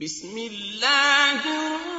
بسم الله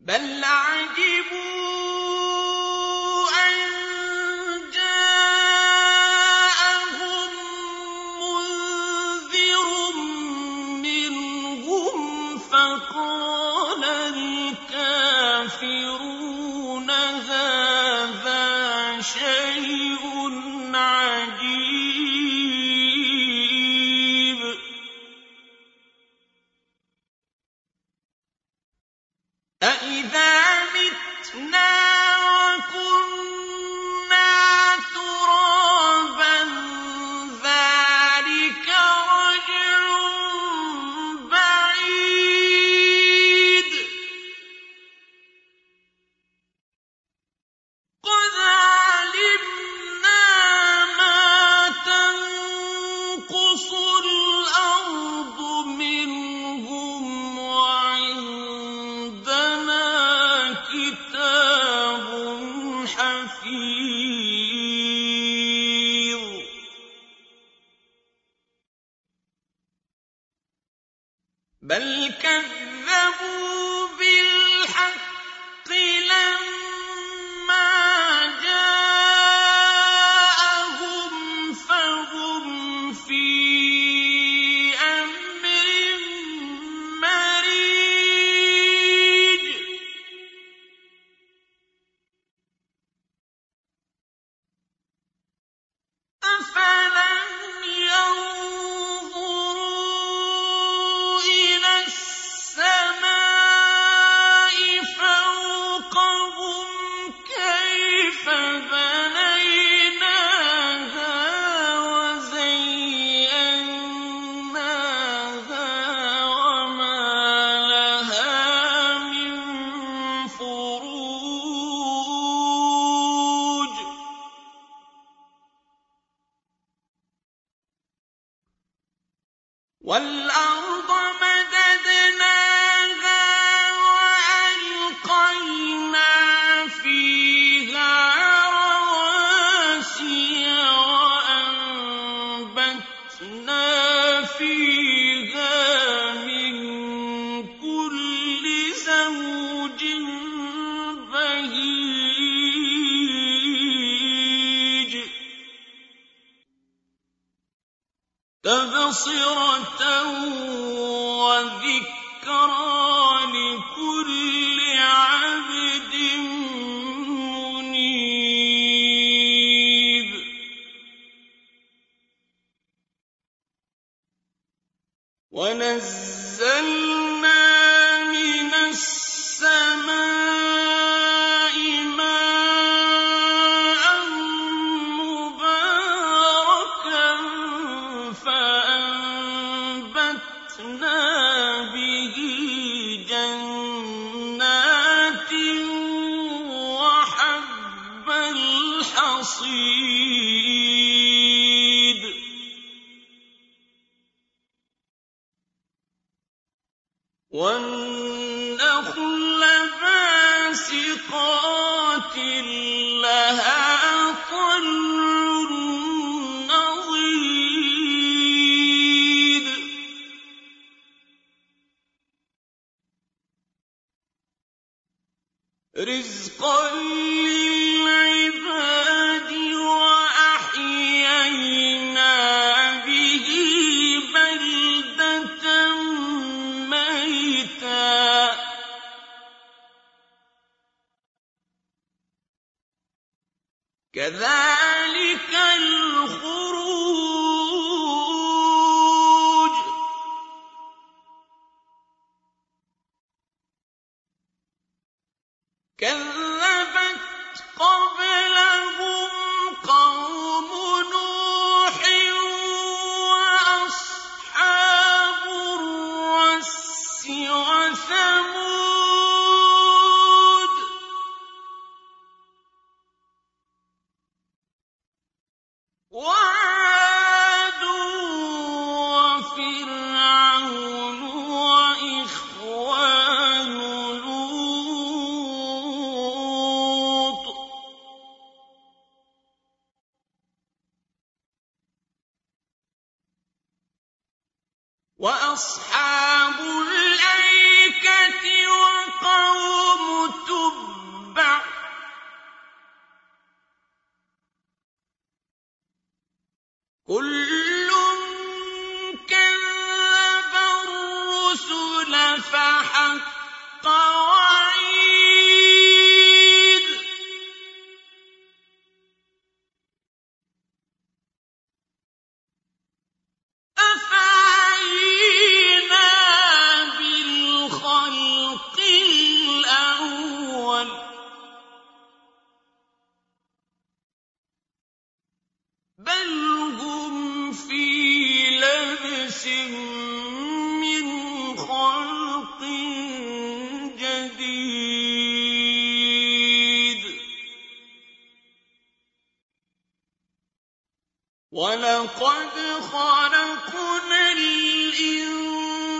بَلْ عَجِبُوا بل كذبوا ونزلنا وَالنَّخْلَ بَاسِقَاتٍ لَّهَا كذلك الخروج قل وَلَقَدْ خَلَقْنَا الْإِنسَانَ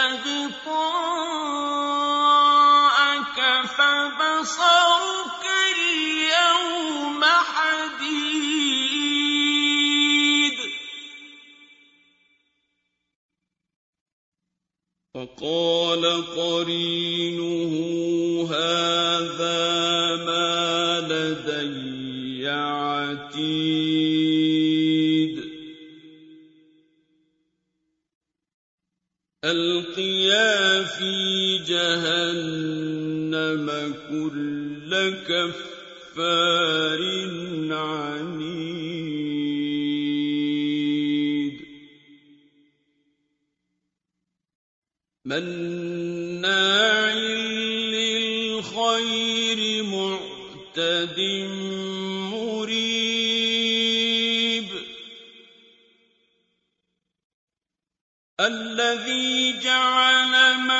يَهْدِ فَبَصَرُكَ كل كفار عنيد. مناع للخير معتد مريب. الذي جعل من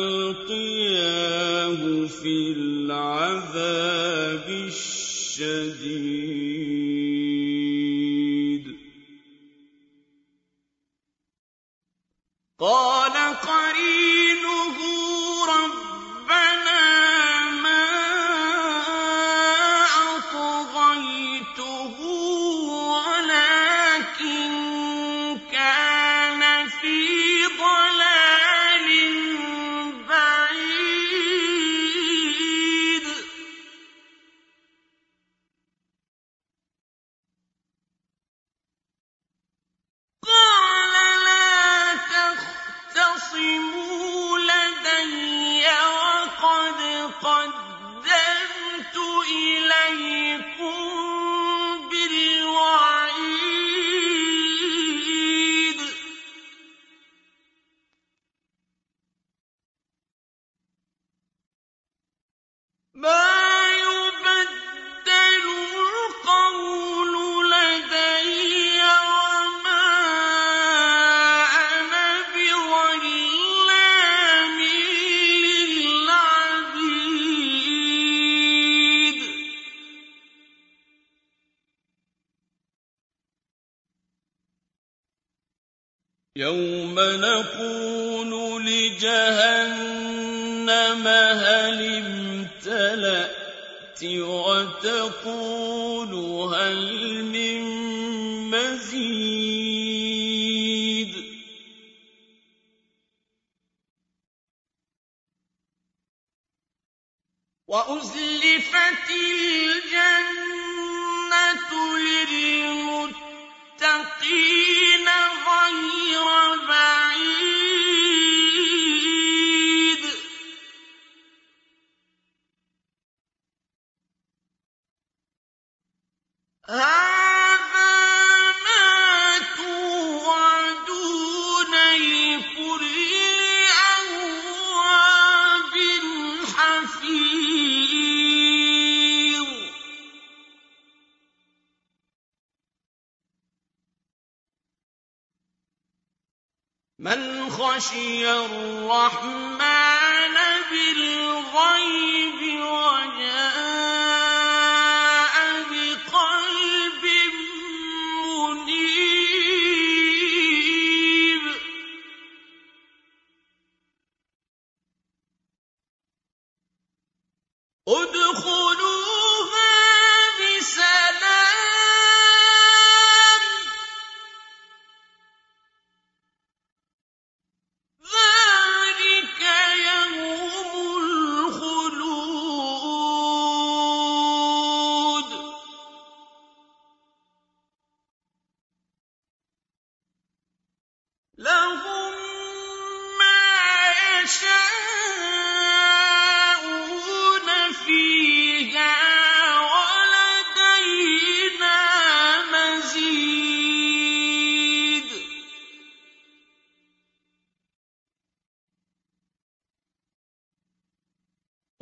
فَأَلْقِيَاهُ فِي الْعَذَابِ الشَّدِيدِ. قَالَ قَرِينُهُ وَتَقُولُ هَلْ مِن مَّزِيدٍ؟ وَأُزْلِفَتِ الْجَنَّةُ لِلْمُتَّقِينَ مَّنْ خَشِيَ الرَّحْمَٰنَ بِالْغَيْبِ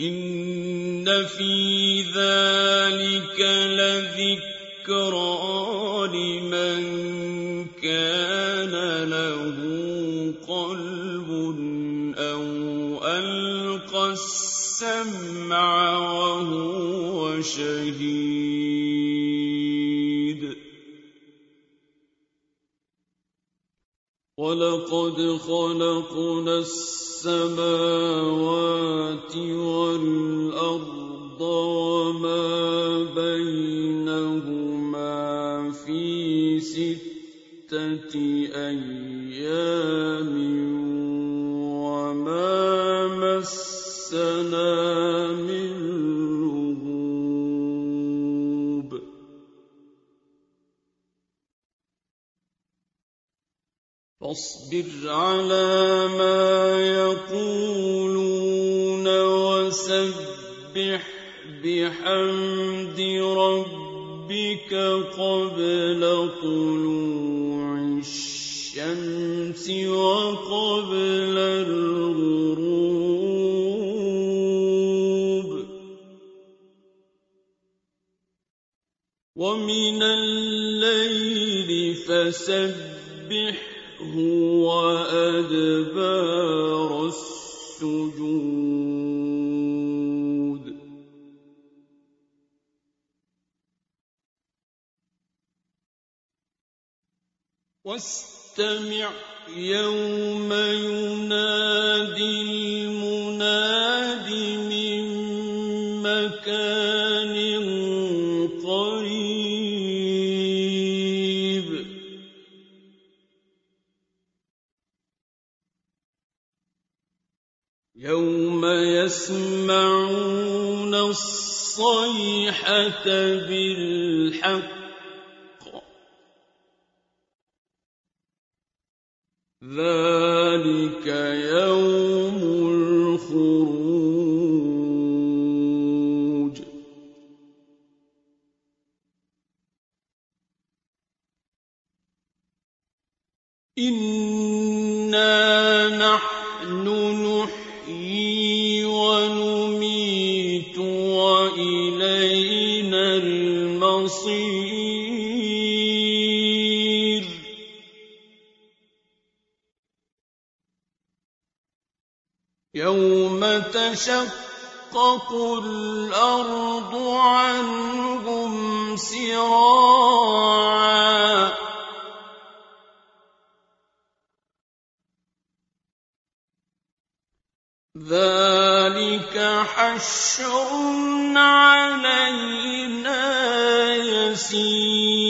إِنَّ فِي ذَٰلِكَ لَذِكْرَىٰ لِمَن كَانَ لَهُ قَلْبٌ أَوْ أَلْقَى السَّمْعَ وَهُوَ شَهِيدٌ وَلَقَدْ خَلَقْنَا السماوات والأرض وما بينهما في ستة أيام وما مسنا من لغوب. فاصبر على ما ربك قبل طلوع الشمس وقبل الغروب. ومن الليل فسبح هو أدبار السجود. واستمع يوم ينادي المناد من مكان يوم يسمعون الصيحة بالحق ذلك يوم الخروج إنا تشقق الأرض عنهم سراعا. ذلك حشر علينا يسير.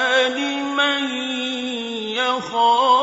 من يخاف